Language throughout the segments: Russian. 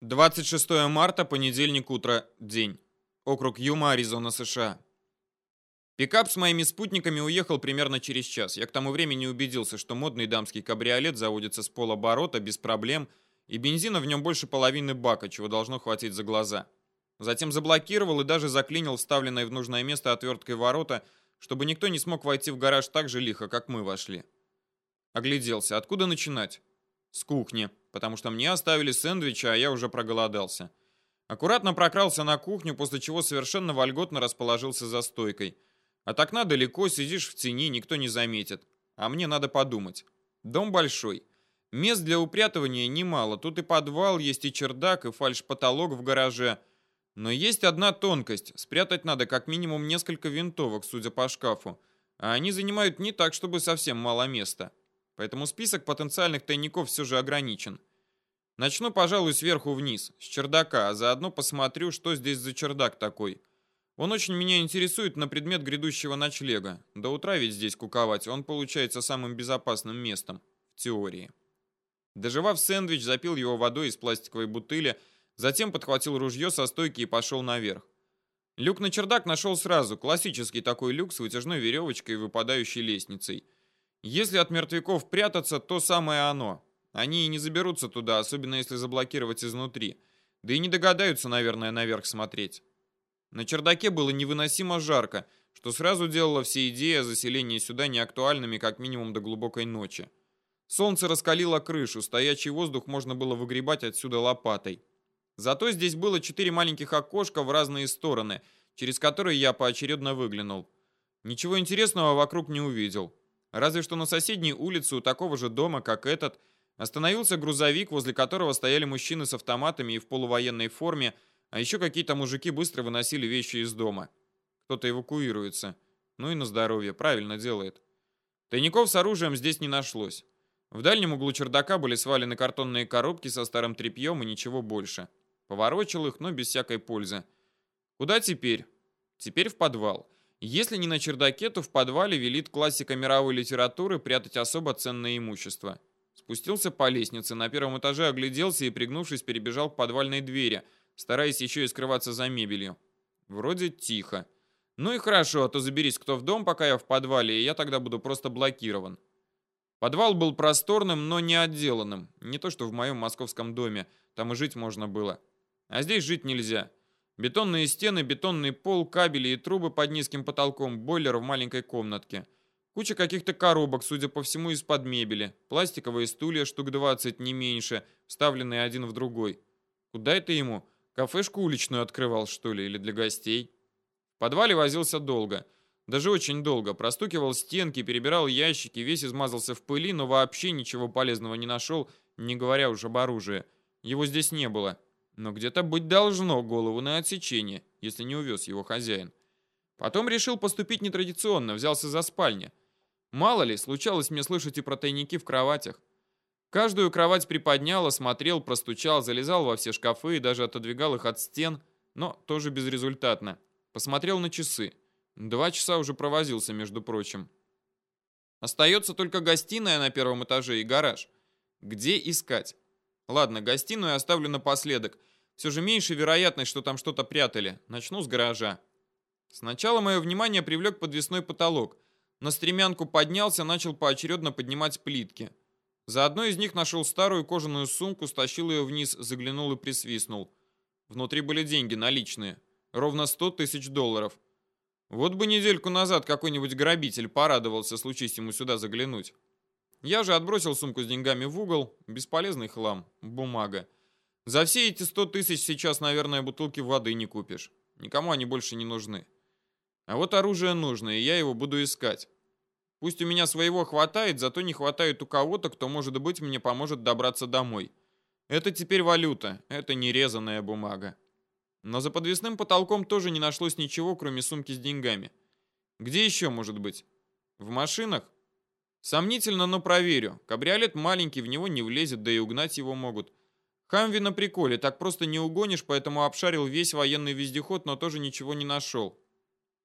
26 марта, понедельник, утро, день. Округ Юма, Аризона, США. Пикап с моими спутниками уехал примерно через час. Я к тому времени убедился, что модный дамский кабриолет заводится с полоборота без проблем, и бензина в нем больше половины бака, чего должно хватить за глаза. Затем заблокировал и даже заклинил вставленное в нужное место отверткой ворота, чтобы никто не смог войти в гараж так же лихо, как мы вошли. Огляделся. Откуда начинать? С кухни потому что мне оставили сэндвичи, а я уже проголодался. Аккуратно прокрался на кухню, после чего совершенно вольготно расположился за стойкой. От окна далеко, сидишь в тени, никто не заметит. А мне надо подумать. Дом большой. Мест для упрятывания немало. Тут и подвал, есть и чердак, и фальш-потолок в гараже. Но есть одна тонкость. Спрятать надо как минимум несколько винтовок, судя по шкафу. А они занимают не так, чтобы совсем мало места. Поэтому список потенциальных тайников все же ограничен. Начну, пожалуй, сверху вниз, с чердака, а заодно посмотрю, что здесь за чердак такой. Он очень меня интересует на предмет грядущего ночлега. До утра ведь здесь куковать, он получается самым безопасным местом, в теории. Доживав сэндвич, запил его водой из пластиковой бутыли, затем подхватил ружье со стойки и пошел наверх. Люк на чердак нашел сразу, классический такой люк с вытяжной веревочкой и выпадающей лестницей. Если от мертвяков прятаться, то самое оно. Они и не заберутся туда, особенно если заблокировать изнутри. Да и не догадаются, наверное, наверх смотреть. На чердаке было невыносимо жарко, что сразу делало все идеи о заселении сюда неактуальными как минимум до глубокой ночи. Солнце раскалило крышу, стоячий воздух можно было выгребать отсюда лопатой. Зато здесь было четыре маленьких окошка в разные стороны, через которые я поочередно выглянул. Ничего интересного вокруг не увидел. Разве что на соседней улице у такого же дома, как этот, остановился грузовик, возле которого стояли мужчины с автоматами и в полувоенной форме, а еще какие-то мужики быстро выносили вещи из дома. Кто-то эвакуируется. Ну и на здоровье, правильно делает. Тайников с оружием здесь не нашлось. В дальнем углу чердака были свалены картонные коробки со старым тряпьем и ничего больше. Поворочил их, но без всякой пользы. Куда теперь? Теперь в подвал. Если не на чердаке, то в подвале велит классика мировой литературы прятать особо ценное имущество. Спустился по лестнице, на первом этаже огляделся и, пригнувшись, перебежал к подвальной двери, стараясь еще и скрываться за мебелью. Вроде тихо. Ну и хорошо, а то заберись кто в дом, пока я в подвале, и я тогда буду просто блокирован. Подвал был просторным, но не отделанным. Не то, что в моем московском доме. Там и жить можно было. А здесь жить нельзя. Бетонные стены, бетонный пол, кабели и трубы под низким потолком, бойлер в маленькой комнатке. Куча каких-то коробок, судя по всему, из-под мебели. Пластиковые стулья, штук 20, не меньше, вставленные один в другой. Куда это ему? Кафешку уличную открывал, что ли, или для гостей? В подвале возился долго. Даже очень долго. Простукивал стенки, перебирал ящики, весь измазался в пыли, но вообще ничего полезного не нашел, не говоря уж об оружии. Его здесь не было. Но где-то быть должно голову на отсечение, если не увез его хозяин. Потом решил поступить нетрадиционно, взялся за спальню. Мало ли, случалось мне слышать и про тайники в кроватях. Каждую кровать приподнял, осмотрел, простучал, залезал во все шкафы и даже отодвигал их от стен, но тоже безрезультатно. Посмотрел на часы. Два часа уже провозился, между прочим. Остается только гостиная на первом этаже и гараж. Где искать? Ладно, гостиную оставлю напоследок. Все же меньше вероятность, что там что-то прятали. Начну с гаража. Сначала мое внимание привлек подвесной потолок. На стремянку поднялся, начал поочередно поднимать плитки. За одной из них нашел старую кожаную сумку, стащил ее вниз, заглянул и присвистнул. Внутри были деньги, наличные. Ровно 100 тысяч долларов. Вот бы недельку назад какой-нибудь грабитель порадовался, случись ему сюда заглянуть. Я же отбросил сумку с деньгами в угол. Бесполезный хлам. Бумага. За все эти сто тысяч сейчас, наверное, бутылки воды не купишь. Никому они больше не нужны. А вот оружие нужно, и я его буду искать. Пусть у меня своего хватает, зато не хватает у кого-то, кто, может быть, мне поможет добраться домой. Это теперь валюта, это не резаная бумага. Но за подвесным потолком тоже не нашлось ничего, кроме сумки с деньгами. Где еще может быть? В машинах? Сомнительно, но проверю. Кабриолет маленький, в него не влезет, да и угнать его могут. Хамви на приколе, так просто не угонишь, поэтому обшарил весь военный вездеход, но тоже ничего не нашел.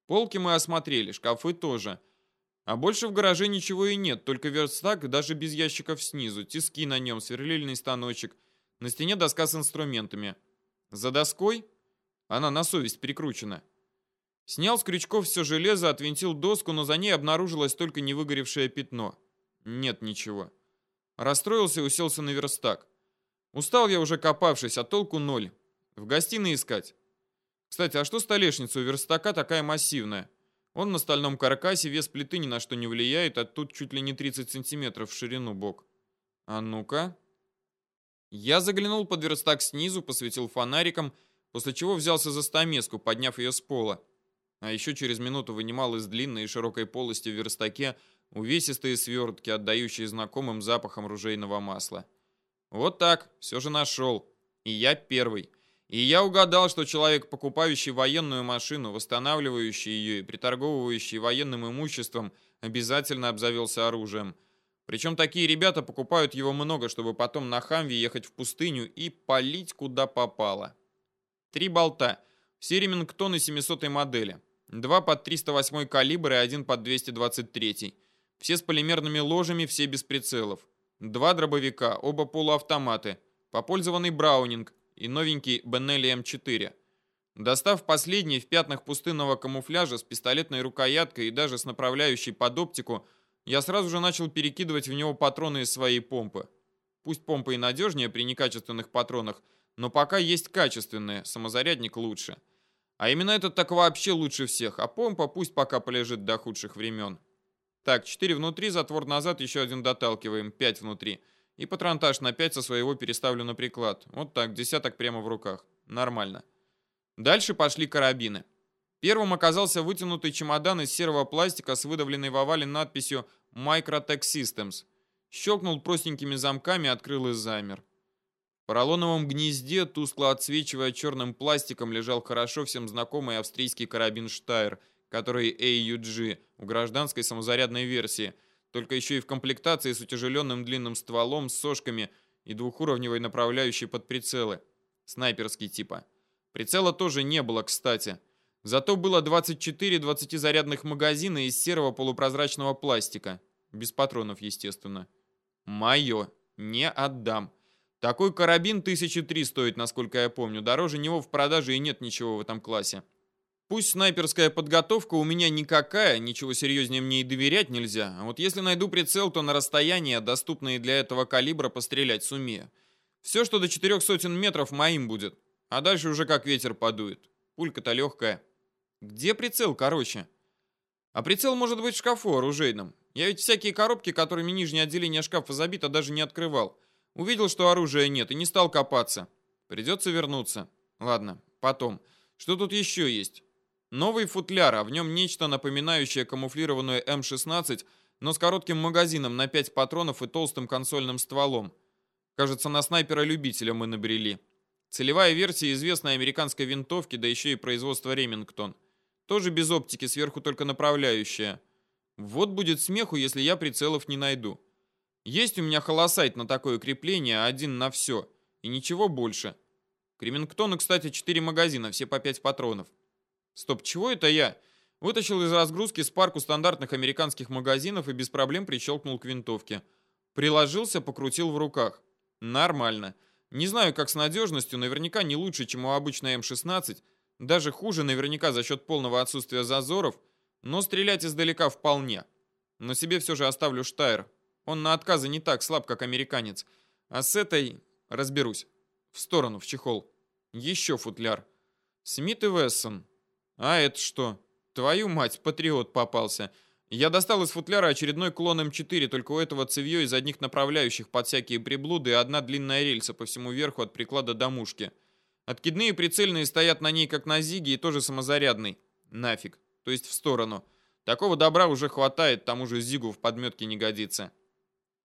Полки мы осмотрели, шкафы тоже. А больше в гараже ничего и нет, только верстак, даже без ящиков снизу, тиски на нем, сверлильный станочек. На стене доска с инструментами. За доской она на совесть прикручена. Снял с крючков все железо, отвинтил доску, но за ней обнаружилось только невыгоревшее пятно. Нет ничего. Расстроился и уселся на верстак. Устал я уже копавшись, а толку ноль. В гостиной искать. Кстати, а что столешница у верстака такая массивная? Он на стальном каркасе, вес плиты ни на что не влияет, а тут чуть ли не 30 сантиметров в ширину бок. А ну-ка. Я заглянул под верстак снизу, посветил фонариком, после чего взялся за стамеску, подняв ее с пола. А еще через минуту вынимал из длинной и широкой полости в верстаке увесистые свертки, отдающие знакомым запахом ружейного масла. Вот так, все же нашел. И я первый. И я угадал, что человек, покупающий военную машину, восстанавливающий ее и приторговывающий военным имуществом, обязательно обзавелся оружием. Причем такие ребята покупают его много, чтобы потом на Хамве ехать в пустыню и палить куда попало. Три болта. Все Ремингтоны 700 модели. Два под 308 калибр и один под 223. Все с полимерными ложами, все без прицелов. Два дробовика, оба полуавтоматы. Попользованный Браунинг и новенький Бенелли М4. Достав последний в пятнах пустынного камуфляжа с пистолетной рукояткой и даже с направляющей под оптику, я сразу же начал перекидывать в него патроны из своей помпы. Пусть помпа и надежнее при некачественных патронах, но пока есть качественные, самозарядник лучше. А именно этот так вообще лучше всех, а помпа пусть пока полежит до худших времен. Так, 4 внутри, затвор назад, еще один доталкиваем, 5 внутри. И патронтаж на 5 со своего переставлю на приклад. Вот так, десяток прямо в руках. Нормально. Дальше пошли карабины. Первым оказался вытянутый чемодан из серого пластика с выдавленной в овале надписью Microtech Systems. Щелкнул простенькими замками, открыл и замер. В поролоновом гнезде, тускло отсвечивая черным пластиком, лежал хорошо всем знакомый австрийский карабин Штайр, который AUG в гражданской самозарядной версии, только еще и в комплектации с утяжеленным длинным стволом, с сошками и двухуровневой направляющей под прицелы. Снайперский типа. Прицела тоже не было, кстати. Зато было 24 20-зарядных магазина из серого полупрозрачного пластика. Без патронов, естественно. Мое. Не отдам. Такой карабин тысячи три стоит, насколько я помню. Дороже него в продаже и нет ничего в этом классе. Пусть снайперская подготовка у меня никакая, ничего серьезнее мне и доверять нельзя. А вот если найду прицел, то на расстояние, доступное для этого калибра, пострелять сумею. Все, что до четырех сотен метров, моим будет. А дальше уже как ветер подует. Пулька-то легкая. Где прицел, короче? А прицел может быть в шкафу оружейном. Я ведь всякие коробки, которыми нижнее отделение шкафа забито, даже не открывал. Увидел, что оружия нет, и не стал копаться. Придется вернуться. Ладно, потом. Что тут еще есть? Новый футляр, а в нем нечто напоминающее камуфлированную М16, но с коротким магазином на 5 патронов и толстым консольным стволом. Кажется, на снайпера-любителя мы набрели. Целевая версия известной американской винтовки, да еще и производство Ремингтон. Тоже без оптики, сверху только направляющая. Вот будет смеху, если я прицелов не найду. Есть у меня холосайт на такое крепление, один на все. И ничего больше. К Ремингтону, кстати, 4 магазина, все по 5 патронов. Стоп, чего это я? Вытащил из разгрузки спарку стандартных американских магазинов и без проблем прищелкнул к винтовке. Приложился, покрутил в руках. Нормально. Не знаю, как с надежностью, наверняка не лучше, чем у обычной М16, даже хуже наверняка за счет полного отсутствия зазоров, но стрелять издалека вполне. Но себе все же оставлю Штайр. Он на отказы не так слаб, как американец. А с этой разберусь. В сторону, в чехол. Еще футляр. Смит и Вессон. А это что? Твою мать, патриот попался. Я достал из футляра очередной клон М4, только у этого цевье из одних направляющих под всякие приблуды и одна длинная рельса по всему верху от приклада до мушки. Откидные прицельные стоят на ней как на зиге и тоже самозарядный. Нафиг. То есть в сторону. Такого добра уже хватает, тому же зигу в подметке не годится.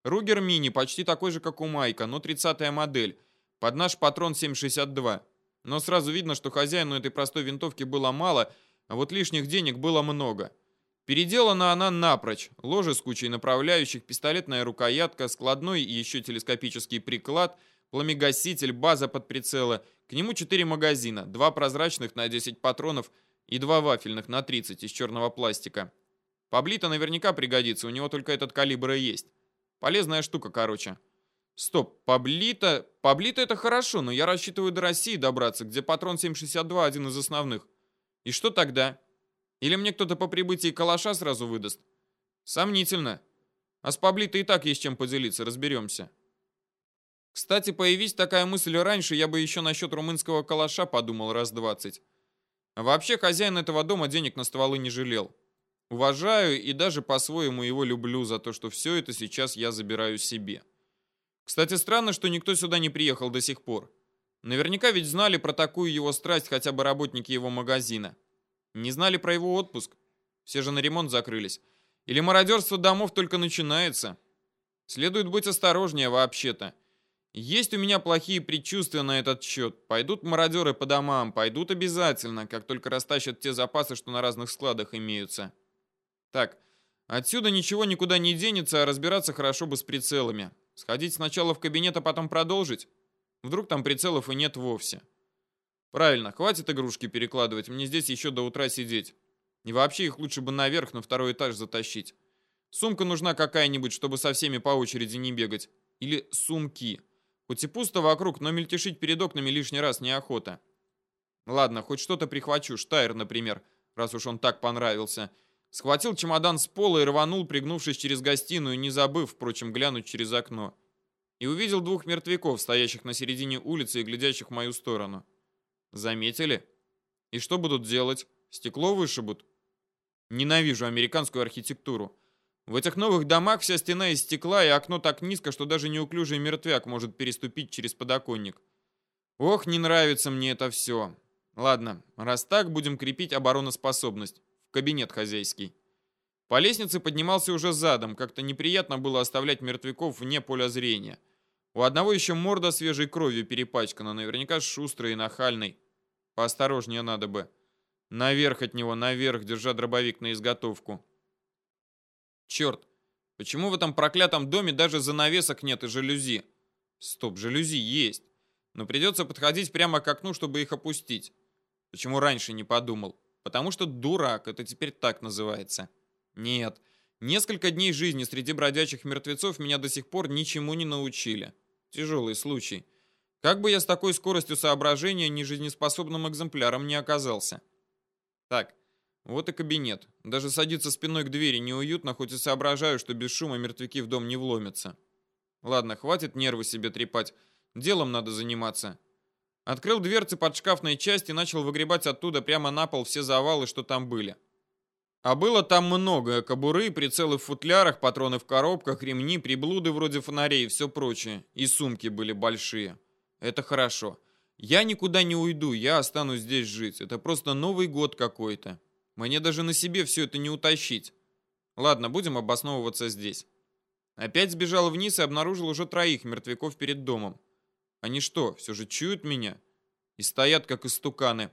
Ругер Мини почти такой же, как у Майка, но 30-я модель. Под наш патрон 7,62. Но сразу видно, что хозяину этой простой винтовки было мало, а вот лишних денег было много. Переделана она напрочь. Ложе с кучей направляющих, пистолетная рукоятка, складной и еще телескопический приклад, пламегаситель, база под прицелы. К нему 4 магазина, два прозрачных на 10 патронов и два вафельных на 30 из черного пластика. Паблито наверняка пригодится, у него только этот калибр и есть. Полезная штука, короче. Стоп, Паблита... Паблита это хорошо, но я рассчитываю до России добраться, где патрон 7,62 один из основных. И что тогда? Или мне кто-то по прибытии калаша сразу выдаст? Сомнительно. А с Паблитой и так есть чем поделиться, разберемся. Кстати, появись такая мысль раньше, я бы еще насчет румынского калаша подумал раз двадцать. А вообще, хозяин этого дома денег на стволы не жалел. Уважаю и даже по-своему его люблю за то, что все это сейчас я забираю себе. Кстати, странно, что никто сюда не приехал до сих пор. Наверняка ведь знали про такую его страсть хотя бы работники его магазина. Не знали про его отпуск. Все же на ремонт закрылись. Или мародерство домов только начинается. Следует быть осторожнее вообще-то. Есть у меня плохие предчувствия на этот счет. Пойдут мародеры по домам, пойдут обязательно, как только растащат те запасы, что на разных складах имеются. Так, отсюда ничего никуда не денется, а разбираться хорошо бы с прицелами. Сходить сначала в кабинет, а потом продолжить? Вдруг там прицелов и нет вовсе. Правильно, хватит игрушки перекладывать, мне здесь еще до утра сидеть. И вообще их лучше бы наверх, на второй этаж затащить. Сумка нужна какая-нибудь, чтобы со всеми по очереди не бегать. Или сумки. Хоть и пусто вокруг, но мельтешить перед окнами лишний раз неохота. Ладно, хоть что-то прихвачу, Штайр, например, раз уж он так понравился. Схватил чемодан с пола и рванул, пригнувшись через гостиную, не забыв, впрочем, глянуть через окно. И увидел двух мертвяков, стоящих на середине улицы и глядящих в мою сторону. Заметили? И что будут делать? Стекло вышибут? Ненавижу американскую архитектуру. В этих новых домах вся стена из стекла, и окно так низко, что даже неуклюжий мертвяк может переступить через подоконник. Ох, не нравится мне это все. Ладно, раз так, будем крепить обороноспособность. Кабинет хозяйский. По лестнице поднимался уже задом, как-то неприятно было оставлять мертвяков вне поля зрения. У одного еще морда свежей кровью перепачкана, наверняка шустрый и нахальный. Поосторожнее надо бы. Наверх от него, наверх, держа дробовик на изготовку. Черт, почему в этом проклятом доме даже занавесок нет и жалюзи? Стоп, жалюзи есть. Но придется подходить прямо к окну, чтобы их опустить. Почему раньше не подумал? Потому что дурак, это теперь так называется. Нет, несколько дней жизни среди бродячих мертвецов меня до сих пор ничему не научили. Тяжелый случай. Как бы я с такой скоростью соображения нежизнеспособным экземпляром не оказался. Так, вот и кабинет. Даже садиться спиной к двери неуютно, хоть и соображаю, что без шума мертвяки в дом не вломятся. Ладно, хватит нервы себе трепать. Делом надо заниматься. Открыл дверцы под шкафной части и начал выгребать оттуда прямо на пол все завалы, что там были. А было там много. Кобуры, прицелы в футлярах, патроны в коробках, ремни, приблуды вроде фонарей и все прочее. И сумки были большие. Это хорошо. Я никуда не уйду, я останусь здесь жить. Это просто Новый год какой-то. Мне даже на себе все это не утащить. Ладно, будем обосновываться здесь. Опять сбежал вниз и обнаружил уже троих мертвяков перед домом. Они что, все же чуют меня? И стоят, как истуканы.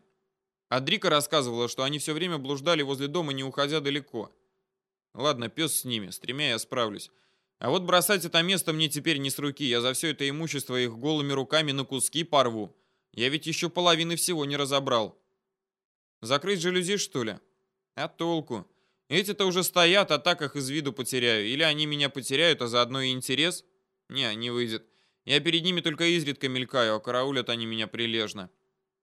Адрика рассказывала, что они все время блуждали возле дома, не уходя далеко. Ладно, пес с ними, с тремя я справлюсь. А вот бросать это место мне теперь не с руки. Я за все это имущество их голыми руками на куски порву. Я ведь еще половины всего не разобрал. Закрыть жалюзи, что ли? А толку? Эти-то уже стоят, а так их из виду потеряю. Или они меня потеряют, а заодно и интерес? Не, не выйдет. Я перед ними только изредка мелькаю, а караулят они меня прилежно.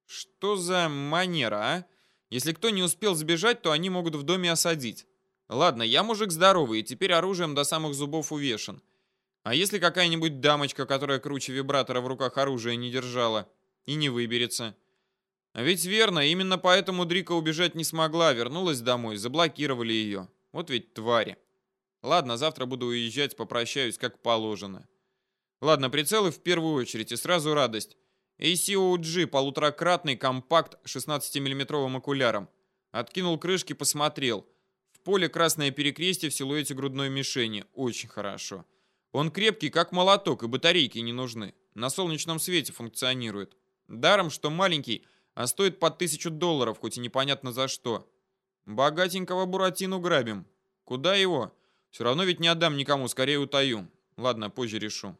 Что за манера, а? Если кто не успел сбежать, то они могут в доме осадить. Ладно, я мужик здоровый, и теперь оружием до самых зубов увешан. А если какая-нибудь дамочка, которая круче вибратора в руках оружия не держала, и не выберется? А ведь верно, именно поэтому Дрика убежать не смогла, вернулась домой, заблокировали ее. Вот ведь твари. Ладно, завтра буду уезжать, попрощаюсь как положено. Ладно, прицелы в первую очередь и сразу радость. ACOG полуторакратный компакт 16-мм окуляром. Откинул крышки, посмотрел. В поле красное перекрестие в силуэте грудной мишени. Очень хорошо. Он крепкий, как молоток, и батарейки не нужны. На солнечном свете функционирует. Даром, что маленький, а стоит под тысячу долларов, хоть и непонятно за что. Богатенького Буратину грабим. Куда его? Все равно ведь не отдам никому, скорее утаю. Ладно, позже решу.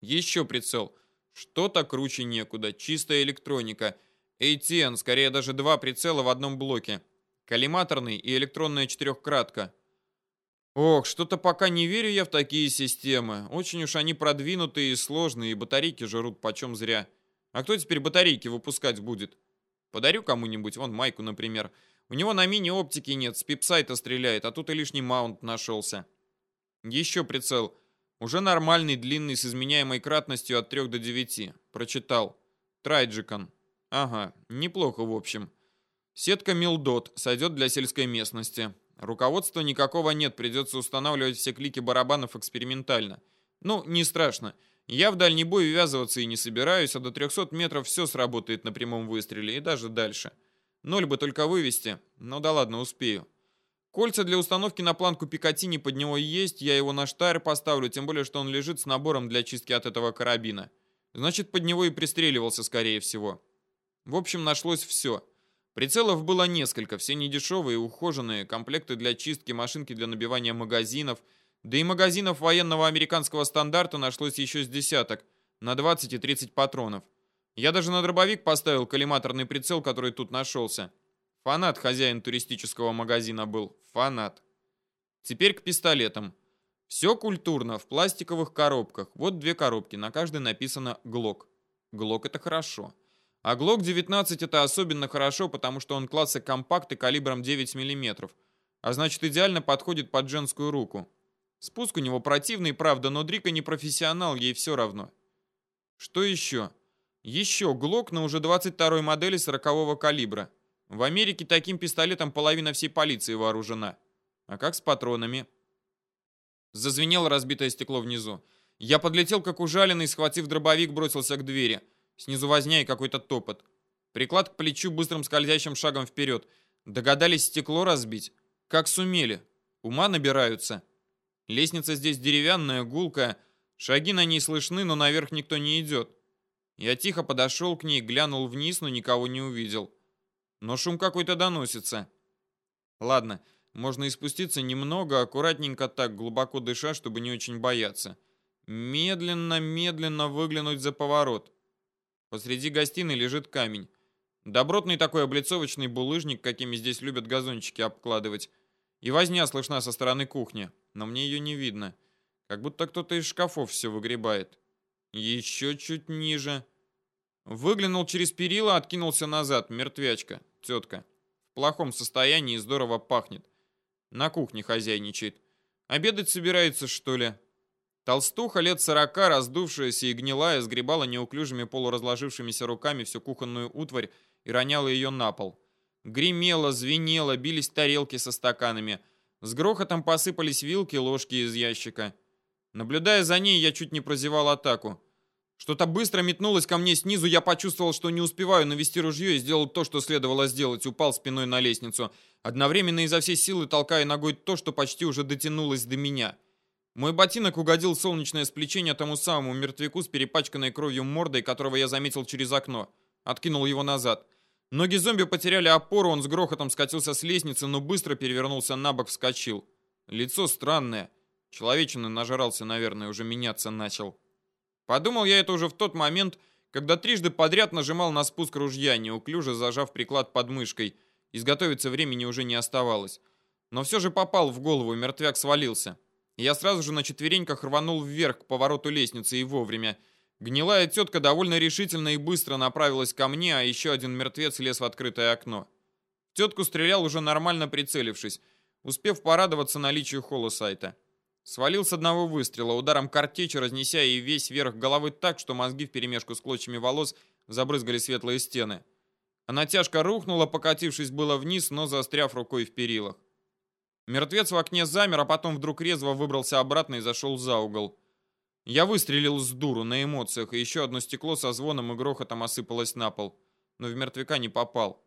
Еще прицел. Что-то круче некуда. Чистая электроника. ATN, скорее даже два прицела в одном блоке. Коллиматорный и электронная четырехкратка. Ох, что-то пока не верю я в такие системы. Очень уж они продвинутые и сложные, и батарейки жрут почем зря. А кто теперь батарейки выпускать будет? Подарю кому-нибудь, вон Майку, например. У него на мини-оптике нет, с пипсайта стреляет, а тут и лишний маунт нашелся. Еще прицел. Уже нормальный, длинный, с изменяемой кратностью от 3 до 9. Прочитал. Трайджикон. Ага, неплохо в общем. Сетка Милдот сойдет для сельской местности. Руководства никакого нет, придется устанавливать все клики барабанов экспериментально. Ну, не страшно. Я в дальний бой ввязываться и не собираюсь, а до 300 метров все сработает на прямом выстреле и даже дальше. Ноль бы только вывести, но да ладно, успею. Кольца для установки на планку Пикатини под него есть, я его на штайр поставлю, тем более, что он лежит с набором для чистки от этого карабина. Значит, под него и пристреливался, скорее всего. В общем, нашлось все. Прицелов было несколько, все недешевые, ухоженные, комплекты для чистки, машинки для набивания магазинов, да и магазинов военного американского стандарта нашлось еще с десяток, на 20 и 30 патронов. Я даже на дробовик поставил коллиматорный прицел, который тут нашелся. Фанат хозяин туристического магазина был. Фанат. Теперь к пистолетам. Все культурно, в пластиковых коробках. Вот две коробки, на каждой написано «Глок». «Глок» — это хорошо. А Glock 19 это особенно хорошо, потому что он класса компакт и калибром 9 мм, а значит идеально подходит под женскую руку. Спуск у него противный, правда, но Дрика не профессионал, ей все равно. Что еще? Еще Глок на уже 22-й модели 40-го калибра. В Америке таким пистолетом половина всей полиции вооружена. А как с патронами? Зазвенело разбитое стекло внизу. Я подлетел как ужаленный, схватив дробовик, бросился к двери. Снизу возня и какой-то топот. Приклад к плечу быстрым скользящим шагом вперед. Догадались стекло разбить? Как сумели. Ума набираются. Лестница здесь деревянная, гулкая. Шаги на ней слышны, но наверх никто не идет. Я тихо подошел к ней, глянул вниз, но никого не увидел. Но шум какой-то доносится. Ладно, можно и спуститься немного, аккуратненько так, глубоко дыша, чтобы не очень бояться. Медленно, медленно выглянуть за поворот. Посреди гостиной лежит камень. Добротный такой облицовочный булыжник, какими здесь любят газончики обкладывать. И возня слышна со стороны кухни, но мне ее не видно. Как будто кто-то из шкафов все выгребает. Еще чуть ниже. Выглянул через перила, откинулся назад. Мертвячка, тетка. В плохом состоянии и здорово пахнет. На кухне хозяйничает. Обедать собирается, что ли? Толстуха лет сорока, раздувшаяся и гнилая, сгребала неуклюжими полуразложившимися руками всю кухонную утварь и роняла ее на пол. Гремело, звенело, бились тарелки со стаканами. С грохотом посыпались вилки ложки из ящика. Наблюдая за ней, я чуть не прозевал атаку. Что-то быстро метнулось ко мне снизу, я почувствовал, что не успеваю навести ружье и сделал то, что следовало сделать, упал спиной на лестницу, одновременно изо всей силы толкая ногой то, что почти уже дотянулось до меня. Мой ботинок угодил солнечное сплетение тому самому мертвяку с перепачканной кровью мордой, которого я заметил через окно. Откинул его назад. Ноги зомби потеряли опору, он с грохотом скатился с лестницы, но быстро перевернулся на бок, вскочил. Лицо странное. Человечина нажрался, наверное, уже меняться начал. Подумал я это уже в тот момент, когда трижды подряд нажимал на спуск ружья, неуклюже зажав приклад под мышкой. Изготовиться времени уже не оставалось. Но все же попал в голову, мертвяк свалился. Я сразу же на четвереньках рванул вверх к повороту лестницы и вовремя. Гнилая тетка довольно решительно и быстро направилась ко мне, а еще один мертвец лез в открытое окно. тетку стрелял уже нормально прицелившись, успев порадоваться наличию холосайта. Свалил с одного выстрела, ударом картечи разнеся и весь верх головы так, что мозги вперемешку с клочьями волос забрызгали светлые стены. Она тяжко рухнула, покатившись было вниз, но застряв рукой в перилах. Мертвец в окне замер, а потом вдруг резво выбрался обратно и зашел за угол. Я выстрелил с дуру на эмоциях, и еще одно стекло со звоном и грохотом осыпалось на пол. Но в мертвяка не попал.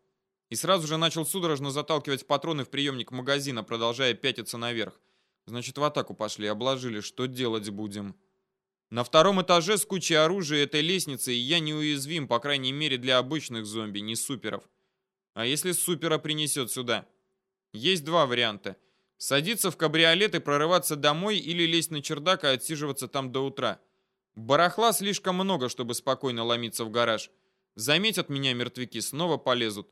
И сразу же начал судорожно заталкивать патроны в приемник магазина, продолжая пятиться наверх. Значит, в атаку пошли, обложили. Что делать будем? На втором этаже с кучей оружия этой лестницы я неуязвим, по крайней мере, для обычных зомби, не суперов. А если супера принесет сюда? Есть два варианта — Садиться в кабриолет и прорываться домой или лезть на чердак и отсиживаться там до утра. Барахла слишком много, чтобы спокойно ломиться в гараж. Заметят меня мертвяки, снова полезут.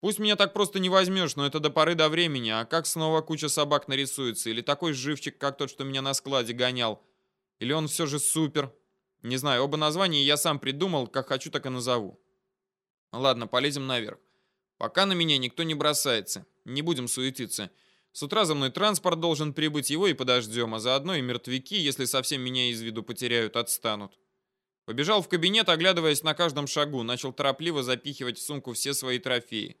Пусть меня так просто не возьмешь, но это до поры до времени, а как снова куча собак нарисуется? Или такой живчик, как тот, что меня на складе гонял? Или он все же супер? Не знаю, оба названия я сам придумал, как хочу, так и назову. Ладно, полезем наверх. Пока на меня никто не бросается. Не будем суетиться. С утра за мной транспорт должен прибыть, его и подождем, а заодно и мертвяки, если совсем меня из виду потеряют, отстанут. Побежал в кабинет, оглядываясь на каждом шагу, начал торопливо запихивать в сумку все свои трофеи.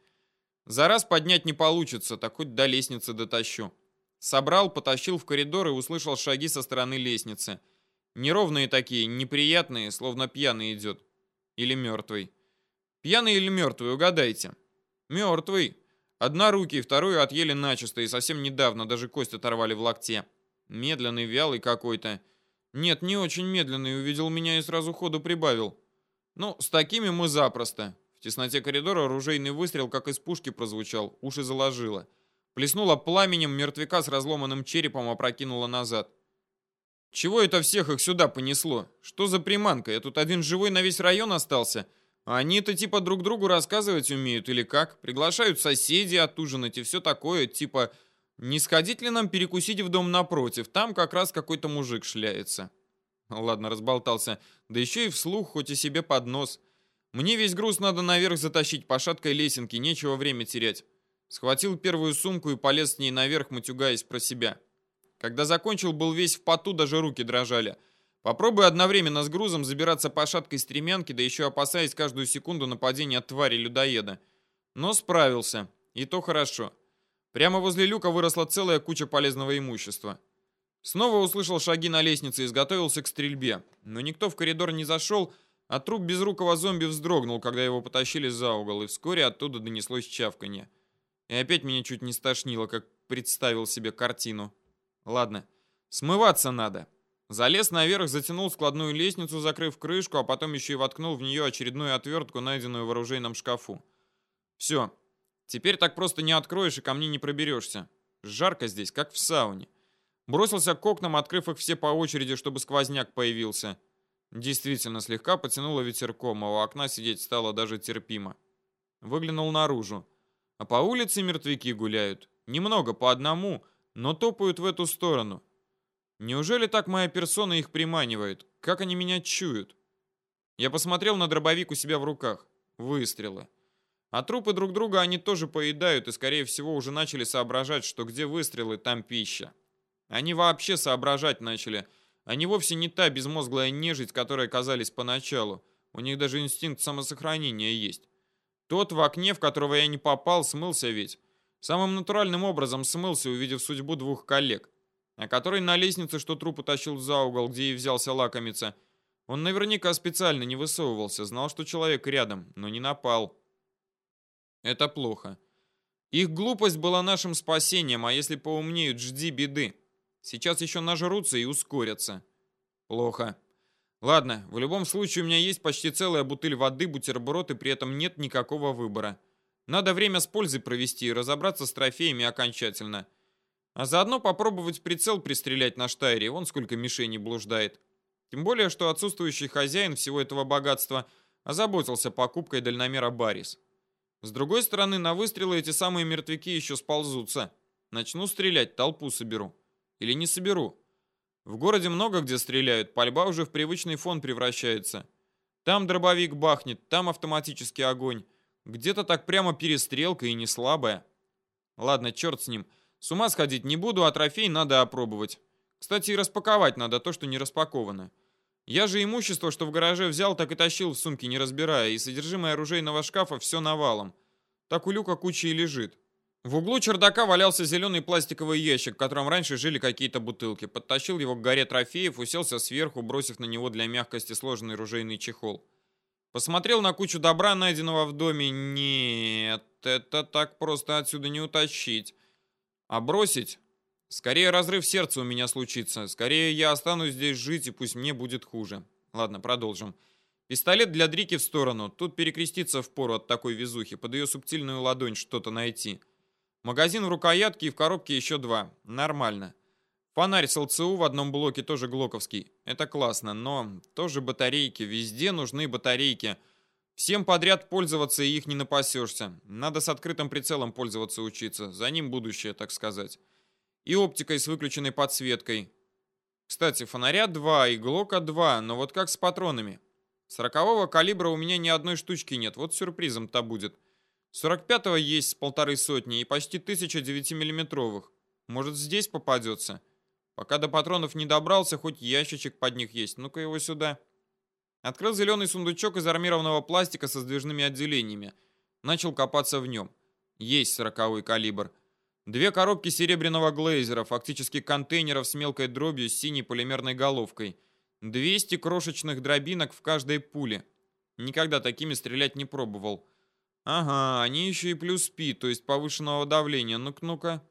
За раз поднять не получится, так хоть до лестницы дотащу. Собрал, потащил в коридор и услышал шаги со стороны лестницы. Неровные такие, неприятные, словно пьяный идет. Или мертвый. Пьяный или мертвый, угадайте. Мертвый. Однорукий, вторую отъели начисто и совсем недавно даже кость оторвали в локте. Медленный, вялый какой-то. Нет, не очень медленный, увидел меня и сразу ходу прибавил. Ну, с такими мы запросто. В тесноте коридора оружейный выстрел, как из пушки, прозвучал, уши заложило. Плеснуло пламенем, мертвяка с разломанным черепом опрокинуло назад. Чего это всех их сюда понесло? Что за приманка? Я тут один живой на весь район остался. А они-то типа друг другу рассказывать умеют или как? Приглашают соседей отужинать и все такое, типа... Не сходить ли нам перекусить в дом напротив? Там как раз какой-то мужик шляется. Ладно, разболтался. Да еще и вслух, хоть и себе под нос. Мне весь груз надо наверх затащить по шаткой лесенке, нечего время терять. Схватил первую сумку и полез с ней наверх, матюгаясь про себя. Когда закончил, был весь в поту, даже руки дрожали. Попробуй одновременно с грузом забираться по шаткой стремянке, да еще опасаясь каждую секунду нападения от твари-людоеда. Но справился. И то хорошо. Прямо возле люка выросла целая куча полезного имущества. Снова услышал шаги на лестнице и изготовился к стрельбе. Но никто в коридор не зашел, а труп безрукого зомби вздрогнул, когда его потащили за угол, и вскоре оттуда донеслось чавканье. И опять меня чуть не стошнило, как представил себе картину. Ладно, смываться надо. Залез наверх, затянул складную лестницу, закрыв крышку, а потом еще и воткнул в нее очередную отвертку, найденную в оружейном шкафу. Все. Теперь так просто не откроешь и ко мне не проберешься. Жарко здесь, как в сауне. Бросился к окнам, открыв их все по очереди, чтобы сквозняк появился. Действительно, слегка потянуло ветерком, а у окна сидеть стало даже терпимо. Выглянул наружу. А по улице мертвяки гуляют. Немного, по одному, но топают в эту сторону. Неужели так моя персона их приманивает? Как они меня чуют? Я посмотрел на дробовик у себя в руках. Выстрелы. А трупы друг друга они тоже поедают и, скорее всего, уже начали соображать, что где выстрелы, там пища. Они вообще соображать начали – они вовсе не та безмозглая нежить, которой казались поначалу. У них даже инстинкт самосохранения есть. Тот в окне, в которого я не попал, смылся ведь. Самым натуральным образом смылся, увидев судьбу двух коллег. А который на лестнице, что труп утащил за угол, где и взялся лакомиться. Он наверняка специально не высовывался, знал, что человек рядом, но не напал. Это плохо. Их глупость была нашим спасением, а если поумнеют, жди беды. Сейчас еще нажрутся и ускорятся. Плохо. Ладно, в любом случае у меня есть почти целая бутыль воды, бутерброд, и при этом нет никакого выбора. Надо время с пользой провести и разобраться с трофеями окончательно. А заодно попробовать прицел пристрелять на штайре, вон сколько мишеней блуждает. Тем более, что отсутствующий хозяин всего этого богатства озаботился покупкой дальномера Барис. С другой стороны, на выстрелы эти самые мертвяки еще сползутся. Начну стрелять, толпу соберу. Или не соберу. В городе много где стреляют, пальба уже в привычный фон превращается. Там дробовик бахнет, там автоматический огонь. Где-то так прямо перестрелка и не слабая. Ладно, черт с ним. С ума сходить не буду, а трофей надо опробовать. Кстати, и распаковать надо то, что не распаковано. Я же имущество, что в гараже взял, так и тащил в сумке, не разбирая, и содержимое оружейного шкафа все навалом. Так у люка куча и лежит. В углу чердака валялся зеленый пластиковый ящик, в котором раньше жили какие-то бутылки. Подтащил его к горе трофеев, уселся сверху, бросив на него для мягкости сложенный ружейный чехол. Посмотрел на кучу добра, найденного в доме. Нет, это так просто отсюда не утащить. А бросить? Скорее разрыв сердца у меня случится. Скорее я останусь здесь жить, и пусть мне будет хуже. Ладно, продолжим. Пистолет для Дрики в сторону. Тут перекреститься впору от такой везухи. Под ее субтильную ладонь что-то найти. Магазин в рукоятке и в коробке еще два. Нормально. Фонарь с ЛЦУ в одном блоке тоже глоковский. Это классно, но тоже батарейки. Везде нужны батарейки. Всем подряд пользоваться и их не напасешься. Надо с открытым прицелом пользоваться учиться. За ним будущее, так сказать. И оптикой с выключенной подсветкой. Кстати, фонаря 2 и глока 2, но вот как с патронами? 40-го калибра у меня ни одной штучки нет, вот сюрпризом-то будет. 45-го есть полторы сотни и почти тысяча 9-миллиметровых. Может, здесь попадется? Пока до патронов не добрался, хоть ящичек под них есть. Ну-ка его сюда. Открыл зеленый сундучок из армированного пластика со сдвижными отделениями. Начал копаться в нем. Есть сороковой калибр. Две коробки серебряного глейзера, фактически контейнеров с мелкой дробью с синей полимерной головкой. 200 крошечных дробинок в каждой пуле. Никогда такими стрелять не пробовал. Ага, они еще и плюс пи, то есть повышенного давления. Ну-ка, ну-ка.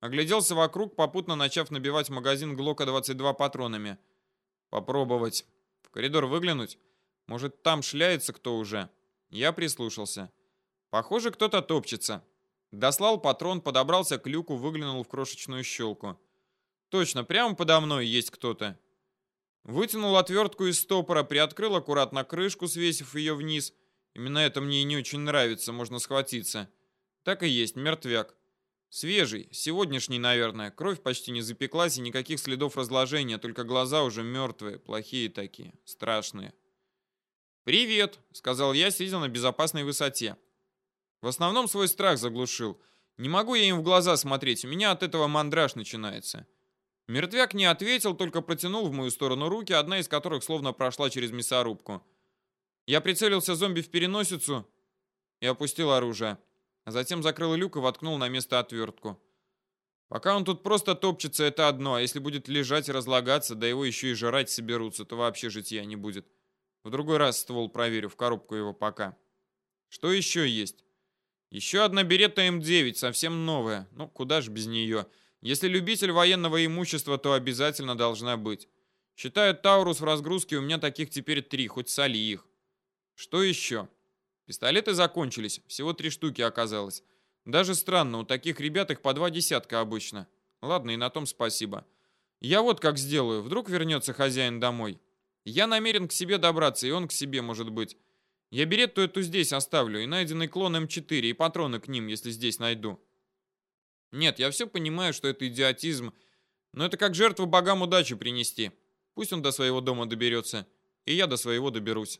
Огляделся вокруг, попутно начав набивать магазин Глока 22 патронами. Попробовать. В коридор выглянуть? Может, там шляется кто уже? Я прислушался. Похоже, кто-то топчется. Дослал патрон, подобрался к люку, выглянул в крошечную щелку. Точно, прямо подо мной есть кто-то. Вытянул отвертку из стопора, приоткрыл аккуратно крышку, свесив ее вниз. Именно это мне и не очень нравится, можно схватиться. Так и есть, мертвяк. Свежий, сегодняшний, наверное. Кровь почти не запеклась и никаких следов разложения, только глаза уже мертвые, плохие такие, страшные. «Привет», — сказал я, сидя на безопасной высоте. В основном свой страх заглушил. Не могу я им в глаза смотреть, у меня от этого мандраж начинается. Мертвяк не ответил, только протянул в мою сторону руки, одна из которых словно прошла через мясорубку. Я прицелился зомби в переносицу и опустил оружие а затем закрыл люк и воткнул на место отвертку. Пока он тут просто топчется, это одно, а если будет лежать и разлагаться, да его еще и жрать соберутся, то вообще житья не будет. В другой раз ствол проверю, в коробку его пока. Что еще есть? Еще одна берета М9, совсем новая. Ну, куда ж без нее. Если любитель военного имущества, то обязательно должна быть. Считаю Таурус в разгрузке, у меня таких теперь три, хоть соли их. Что еще? Пистолеты закончились, всего три штуки оказалось. Даже странно, у таких ребят их по два десятка обычно. Ладно, и на том спасибо. Я вот как сделаю, вдруг вернется хозяин домой. Я намерен к себе добраться, и он к себе, может быть. Я беретту эту здесь оставлю, и найденный клон М4, и патроны к ним, если здесь найду. Нет, я все понимаю, что это идиотизм, но это как жертву богам удачи принести. Пусть он до своего дома доберется, и я до своего доберусь.